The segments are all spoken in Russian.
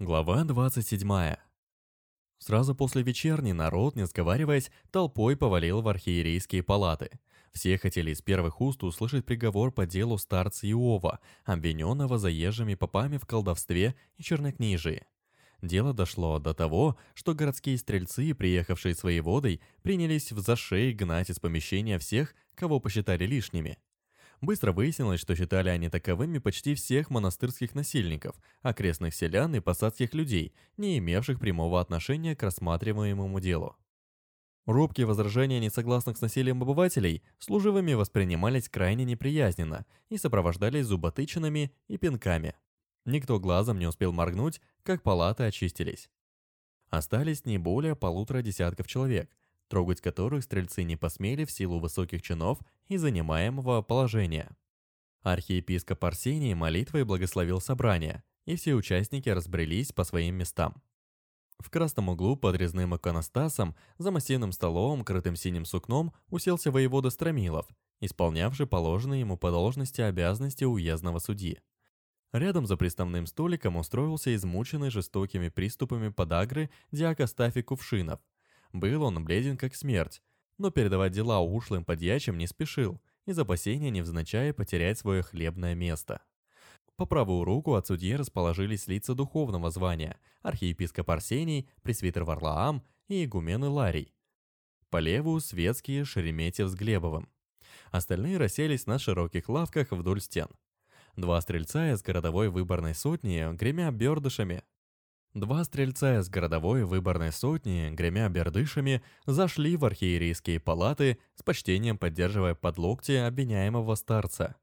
Глава 27. Сразу после вечерни народ, не сговариваясь, толпой повалил в архиерейские палаты. Все хотели из первых уст услышать приговор по делу старца Иова, обвиненного заезжими попами в колдовстве и чернокнижии. Дело дошло до того, что городские стрельцы, приехавшие с воеводой, принялись в зашей гнать из помещения всех, кого посчитали лишними. Быстро выяснилось, что считали они таковыми почти всех монастырских насильников, окрестных селян и посадских людей, не имевших прямого отношения к рассматриваемому делу. Робкие возражения несогласных с насилием обывателей служивыми воспринимались крайне неприязненно и сопровождались зуботычинами и пинками. Никто глазом не успел моргнуть, как палаты очистились. Остались не более полутора десятков человек, трогать которых стрельцы не посмели в силу высоких чинов и занимаемого положения. Архиепископ Арсений молитвой благословил собрание, и все участники разбрелись по своим местам. В красном углу под резным иконостасом за массивным столом, крытым синим сукном, уселся воевода Стромилов, исполнявший положенные ему по должности обязанности уездного судьи. Рядом за приставным столиком устроился измученный жестокими приступами подагры диак Астафий Кувшинов. Был он бледен как смерть, но передавать дела ушлым подьячим не спешил, из опасения невзначай потерять свое хлебное место. По правую руку от судьи расположились лица духовного звания, архиепископ Арсений, пресвитер Варлаам и игумен Иларий. По левую светские Шереметьев с Глебовым. Остальные расселись на широких лавках вдоль стен. Два стрельца из городовой выборной сотни, гремя бердышами, Два стрельца из городовой выборной сотни, гремя бердышами, зашли в архиерейские палаты, с почтением поддерживая под локти обвиняемого старца.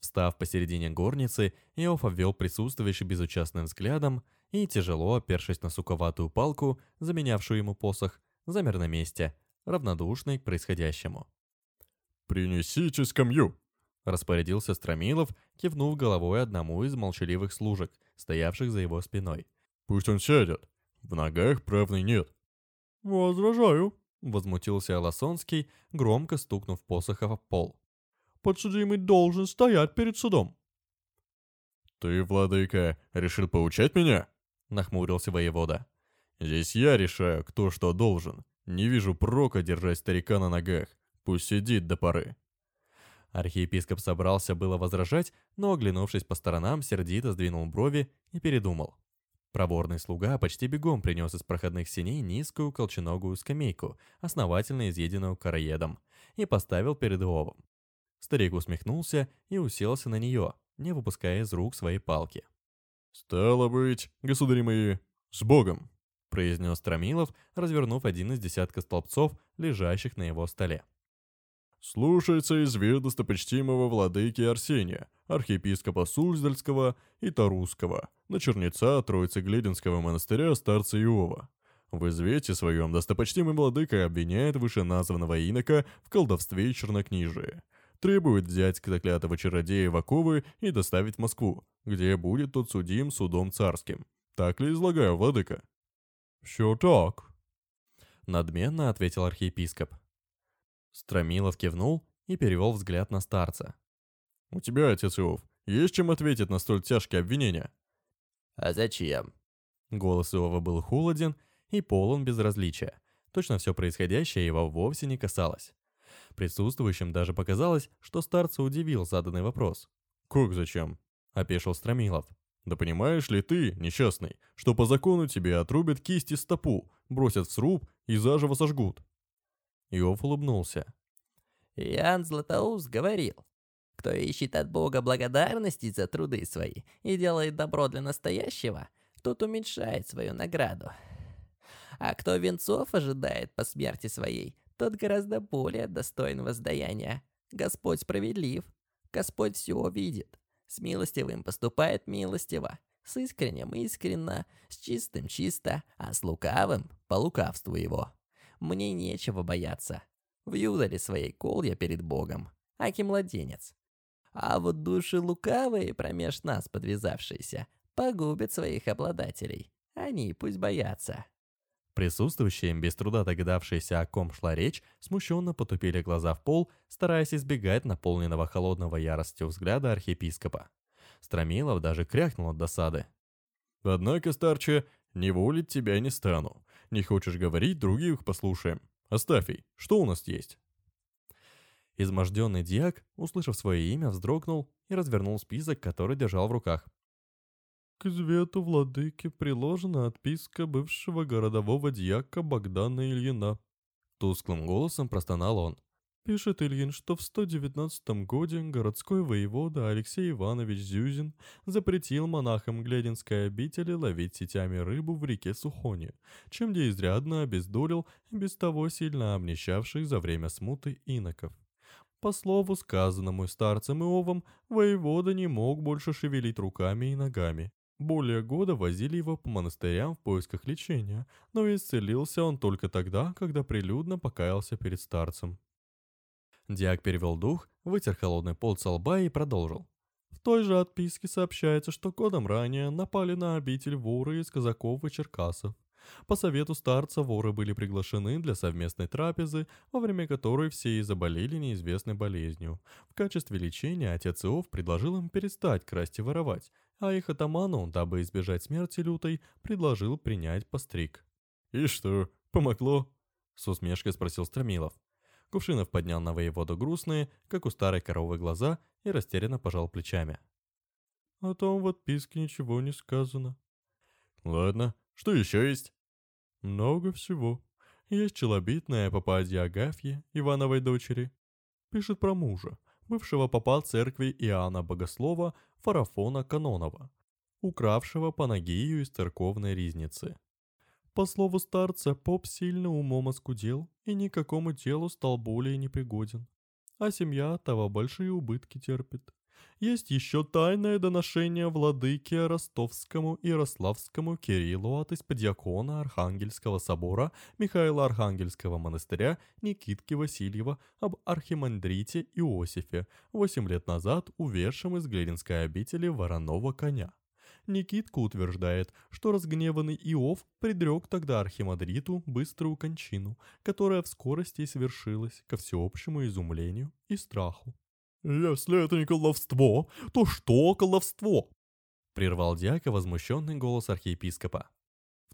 Встав посередине горницы, Иов обвел присутствующий безучастным взглядом и, тяжело опершись на суковатую палку, заменявшую ему посох, замер на месте, равнодушный к происходящему. «Принесите скамью!» — распорядился Стромилов, кивнув головой одному из молчаливых служек, стоявших за его спиной — Пусть он сядет. В ногах правной нет. Возражаю, возмутился Лосонский, громко стукнув посохом в пол. Подсудимый должен стоять перед судом. Ты, владыка, решил поучать меня? Нахмурился воевода. Здесь я решаю, кто что должен. Не вижу прока держать старика на ногах. Пусть сидит до поры. Архиепископ собрался было возражать, но, оглянувшись по сторонам, сердито сдвинул брови и передумал. Проворный слуга почти бегом принес из проходных синей низкую колченогую скамейку, основательно изъеденную короедом, и поставил перед Иовом. Старик усмехнулся и уселся на нее, не выпуская из рук своей палки. «Стало быть, государи мои, с Богом!» произнес Трамилов, развернув один из десятка столбцов, лежащих на его столе. Слушается извед достопочтимого владыки Арсения, архиепископа Суздальского и Тарусского, начернеца Троицы Глединского монастыря старца Иова. В извете своем достопочтимый владыка обвиняет вышеназванного инока в колдовстве и чернокнижии. Требует взять заклятого чародея в оковы и доставить в Москву, где будет тот судим судом царским. Так ли излагаю, владыка? «Все так», — надменно ответил архиепископ. Стромилов кивнул и перевел взгляд на старца. «У тебя, отец Иов, есть чем ответить на столь тяжкие обвинения?» «А зачем?» Голос Иова был холоден и полон безразличия. Точно все происходящее его вовсе не касалось. Присутствующим даже показалось, что старца удивил заданный вопрос. «Как зачем?» – опешил Стромилов. «Да понимаешь ли ты, несчастный, что по закону тебе отрубят кисть и стопу, бросят в сруб и заживо сожгут?» Иов улыбнулся. Иоанн Златоуст говорил, кто ищет от Бога благодарности за труды свои и делает добро для настоящего, тот уменьшает свою награду. А кто венцов ожидает по смерти своей, тот гораздо более достоин воздаяния. Господь справедлив, Господь все видит. С милостивым поступает милостиво, с искренним искренно, с чистым чисто, а с лукавым по лукавству его мне нечего бояться. В юдоле своей кол я перед Богом, аки младенец. А вот души лукавые, промеж нас подвязавшиеся, погубят своих обладателей. Они пусть боятся. Присутствующие, без труда догадавшиеся, о ком шла речь, смущенно потупили глаза в пол, стараясь избегать наполненного холодного яростью взгляда архиепископа. Стромилов даже крякнул от досады. Однако, старче, не волить тебя не стану. Не хочешь говорить, других послушаем. Астафий, что у нас есть?» Изможденный диак, услышав свое имя, вздрогнул и развернул список, который держал в руках. К свету владыки приложена отписка бывшего городового дьяка Богдана Ильина. Тусклым голосом простонал он. Пишет Ильин, что в 119 годе городской воевода Алексей Иванович Зюзин запретил монахам Глединской обители ловить сетями рыбу в реке Сухоне, чем где изрядно обездолил без того сильно обнищавших за время смуты иноков. По слову сказанному старцем Иовом, воевода не мог больше шевелить руками и ногами, более года возили его по монастырям в поисках лечения, но исцелился он только тогда, когда прилюдно покаялся перед старцем. Диак перевел дух, вытер холодный пот со лба и продолжил. В той же отписке сообщается, что годом ранее напали на обитель воры из казаков и черкасов. По совету старца воры были приглашены для совместной трапезы, во время которой все и заболели неизвестной болезнью. В качестве лечения отец Иов предложил им перестать красть и воровать, а их атаману, дабы избежать смерти лютой, предложил принять постриг. «И что, помогло?» — с усмешкой спросил Стромилов. Кувшинов поднял на воеводу грустные, как у старой коровы глаза, и растерянно пожал плечами. «О том в отписке ничего не сказано». «Ладно, что еще есть?» Много всего. Есть челобитная попадья Агафьи, Ивановой дочери. Пишет про мужа, бывшего попа церкви Иоанна Богослова Фарафона Канонова, укравшего Панагию из церковной ризницы. По слову старца, поп сильно умом оскудел и никакому делу стал более непригоден. А семья того большие убытки терпит. Есть еще тайное доношение владыке Ростовскому Ярославскому Кириллу от исподьякона Архангельского собора Михаила Архангельского монастыря Никитки Васильева об архимандрите Иосифе, восемь лет назад уведшем из Глединской обители вороного коня. Никитка утверждает, что разгневанный Иов предрек тогда архимандриту быструю кончину, которая в скорости и свершилась ко всеобщему изумлению и страху. «Если это не колдовство, то что колдовство?» Прервал дьяка возмущенный голос архиепископа.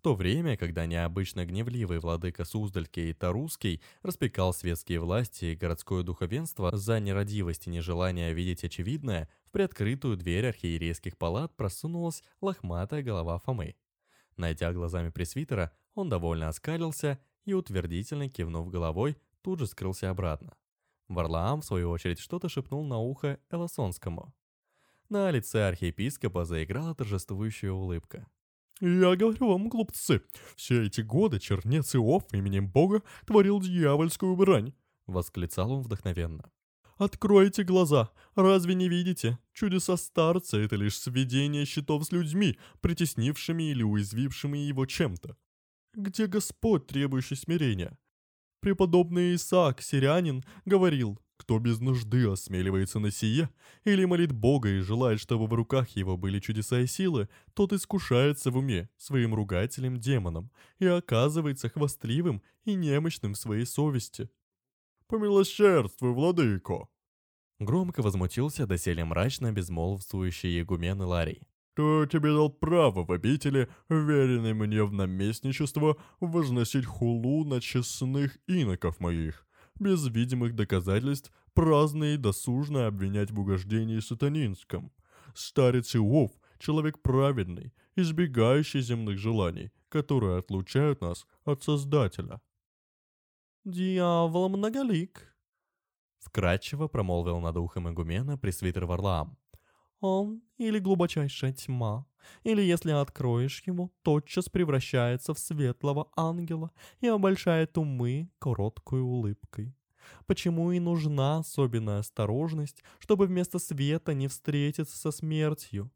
То время, когда необычно гневливый владыка Суздальский и Тарусский распекал светские власти и городское духовенство за нерадивость и нежелание видеть очевидное, в приоткрытую дверь архиерейских палат просунулась лохматая голова Фомы. Найдя глазами пресвитера, он довольно оскалился и, утвердительно кивнув головой, тут же скрылся обратно. Варлаам, в свою очередь, что-то шепнул на ухо Эласонскому. На лице архиепископа заиграла торжествующая улыбка. «Я говорю вам, глупцы, все эти годы чернец Иов именем Бога творил дьявольскую брань!» — восклицал он вдохновенно. «Откройте глаза! Разве не видите? Чудеса старца — это лишь сведение счетов с людьми, притеснившими или уязвившими его чем-то. Где Господь, требующий смирения? Преподобный Исаак, сирянин, говорил, кто без нужды осмеливается на сие, или молит Бога и желает, чтобы в руках его были чудеса и силы, тот искушается в уме своим ругателем демоном и оказывается хвастливым и немощным в своей совести. «Помилосердствуй, владыко!» Громко возмутился доселе мрачно безмолвствующий игумен Иларий. Кто тебе дал право в обители, веренной мне в наместничество, возносить хулу на честных иноков моих, без видимых доказательств праздно и досужно обвинять в угождении сатанинском? Старец Иов — человек праведный, избегающий земных желаний, которые отлучают нас от Создателя. «Дьявол многолик», — вкратчиво промолвил над ухом игумена пресвитер Варлаам. Он или глубочайшая тьма, или если откроешь его, тотчас превращается в светлого ангела и обольщает умы короткой улыбкой. Почему и нужна особенная осторожность, чтобы вместо света не встретиться со смертью?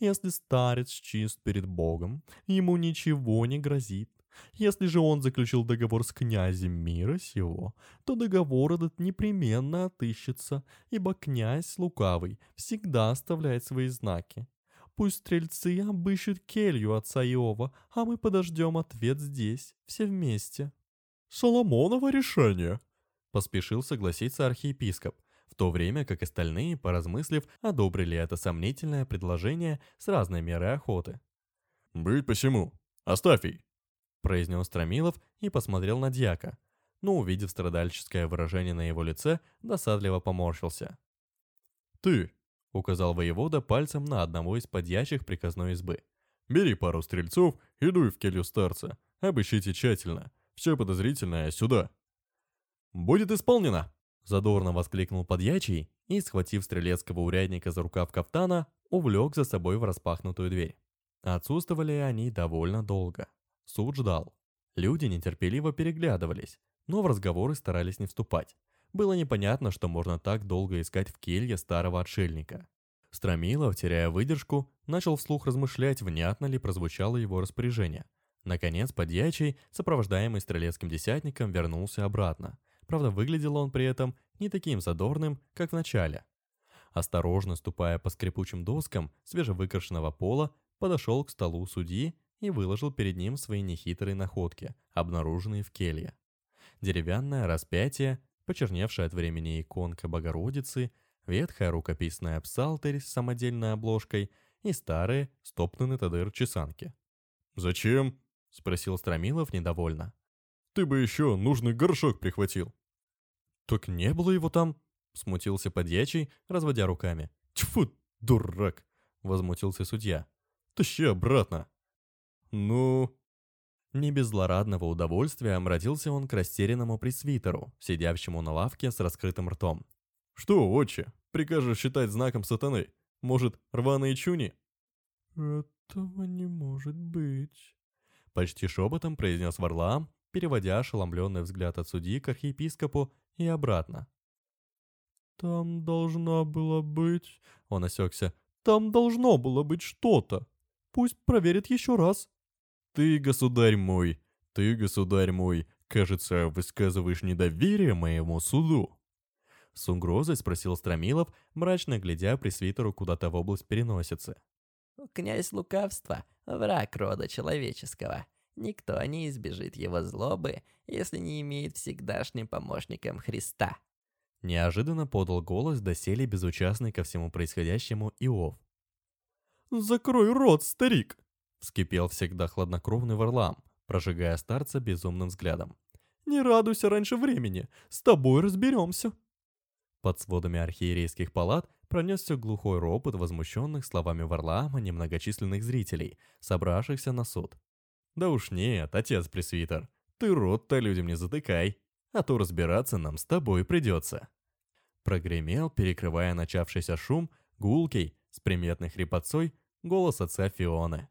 Если старец чист перед Богом, ему ничего не грозит, если же он заключил договор с князем мира сего, то договор этот непременно отыщется, ибо князь лукавый всегда оставляет свои знаки. Пусть стрельцы обыщут келью отца Иова, а мы подождем ответ здесь, все вместе. Соломоново решение, поспешил согласиться архиепископ, в то время как остальные, поразмыслив, одобрили это сомнительное предложение с разной мерой охоты. «Быть посему. Астафий!» Произнес Трамилов и посмотрел на дьяка, но, увидев страдальческое выражение на его лице, досадливо поморщился. «Ты!» — указал воевода пальцем на одного из подьячих приказной избы. «Бери пару стрельцов и дуй в келью старца. Обыщите тщательно. Все подозрительное сюда». «Будет исполнено!» — задорно воскликнул подьячий и, схватив стрелецкого урядника за рукав кафтана, увлек за собой в распахнутую дверь. Отсутствовали они довольно долго. Суд ждал. Люди нетерпеливо переглядывались, но в разговоры старались не вступать. Было непонятно, что можно так долго искать в келье старого отшельника. Стромилов, теряя выдержку, начал вслух размышлять, внятно ли прозвучало его распоряжение. Наконец, подьячий, сопровождаемый стрелецким десятником, вернулся обратно. Правда, выглядел он при этом не таким задорным, как в начале. Осторожно ступая по скрипучим доскам свежевыкрашенного пола, подошел к столу судьи и выложил перед ним свои нехитрые находки, обнаруженные в келье. Деревянное распятие, почерневшая от времени иконка Богородицы, ветхая рукописная псалтырь с самодельной обложкой и старые, стоптанные тадыр чесанки. «Зачем?» — спросил Стромилов недовольно. «Ты бы еще нужный горшок прихватил». «Так не было его там», — смутился подьячий, разводя руками. «Тьфу, дурак!» — возмутился судья. «Тащи обратно!» «Ну...» Не без злорадного удовольствия обратился он к растерянному пресвитеру, сидящему на лавке с раскрытым ртом. «Что, отче, прикажешь считать знаком сатаны? Может, рваные чуни?» «Этого не может быть», — почти шепотом произнес Варлаам, переводя ошеломленный взгляд от судьи к архиепископу и обратно. «Там должна была быть...» — он осекся. «Там должно было быть что-то. Пусть проверит еще раз». «Ты, государь мой, ты, государь мой, кажется, высказываешь недоверие моему суду». С угрозой спросил Стромилов, мрачно глядя пресвитеру куда-то в область переносицы. «Князь лукавства — враг рода человеческого. Никто не избежит его злобы, если не имеет всегдашним помощником Христа». Неожиданно подал голос доселе безучастный ко всему происходящему Иов. «Закрой рот, старик!» Вскипел всегда хладнокровный Варлам, прожигая старца безумным взглядом. «Не радуйся раньше времени, с тобой разберемся!» Под сводами архиерейских палат пронесся глухой ропот возмущенных словами Варлаама немногочисленных зрителей, собравшихся на суд. «Да уж нет, отец пресвитер, ты рот-то людям не затыкай, а то разбираться нам с тобой придется!» Прогремел, перекрывая начавшийся шум, гулкий, с приметной хрипотцой, голос отца Фионы.